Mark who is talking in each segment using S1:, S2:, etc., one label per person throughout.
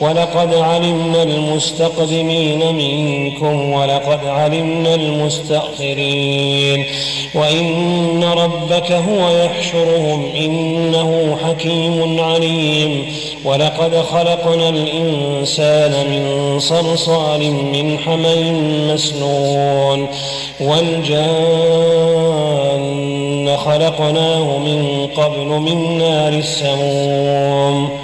S1: ولقد علمنا المستقدمين منكم ولقد علمنا المستأخرين. وإن ربك هو يحشرهم إنه حكيم عليم. ولقد خلقنا الإنسان من صلصال من حمل مسنون. والجان خلقناه من قبل من نار السموم.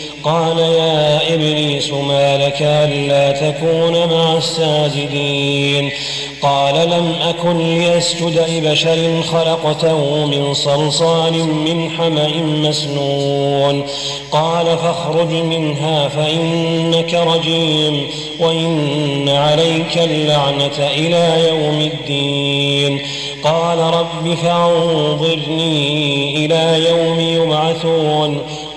S1: قال يا إبليس ما لك ألا تكون مع الساجدين؟ قال لم أكن ليسجد لبشر خلقته من صلصال من حمأ مسنون. قال فاخرج منها فإنك رجيم وإن عليك اللعنة إلى يوم الدين. قال رب فأنظرني إلى يوم يبعثون.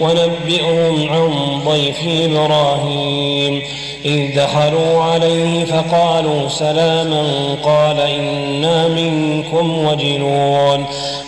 S1: ونبئهم عن ضيف إبراهيم. إذ دخلوا عليه فقالوا سلاما قال إنا منكم وجلون.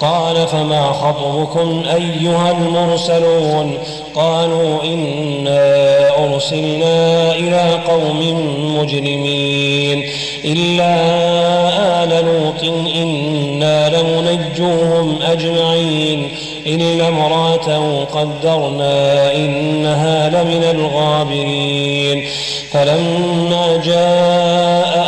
S1: قال فما خطبكم أيها المرسلون قالوا إنا أرسلنا إلى قوم مجرمين إلا آل لوط إنا لمنجوهم أجمعين إلا امرأته قدرنا إنها لمن الغابرين فلما جاء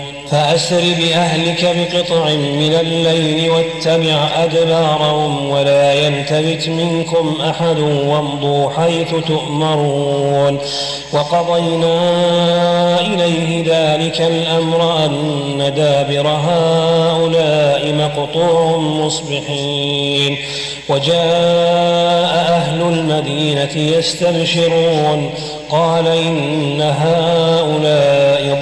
S1: فأسر بأهلك بقطع من الليل واتبع أدبارهم ولا يلتفت منكم أحد وامضوا حيث تؤمرون وقضينا إليه ذلك الأمر أن دابر هؤلاء مقطوع مصبحين وجاء أهل المدينة يستبشرون قال إن هؤلاء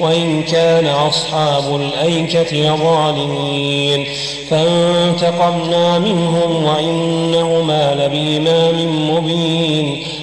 S1: وإن كان أصحاب الأيكة لظالمين. فانتقمنا منهم وإنهما لبإمام مبين.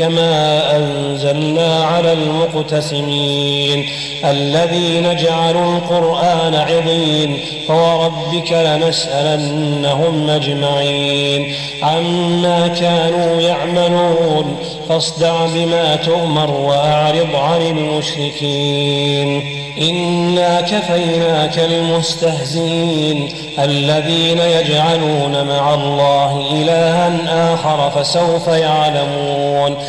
S1: كما أنزلنا على المقتسمين الذين جعلوا القرآن عضين فوربك لنسألنهم أجمعين عما كانوا يعملون فاصدع بما تؤمر وأعرض عن المشركين إنا كفيناك المستهزئين الذين يجعلون مع الله إلها آخر فسوف يعلمون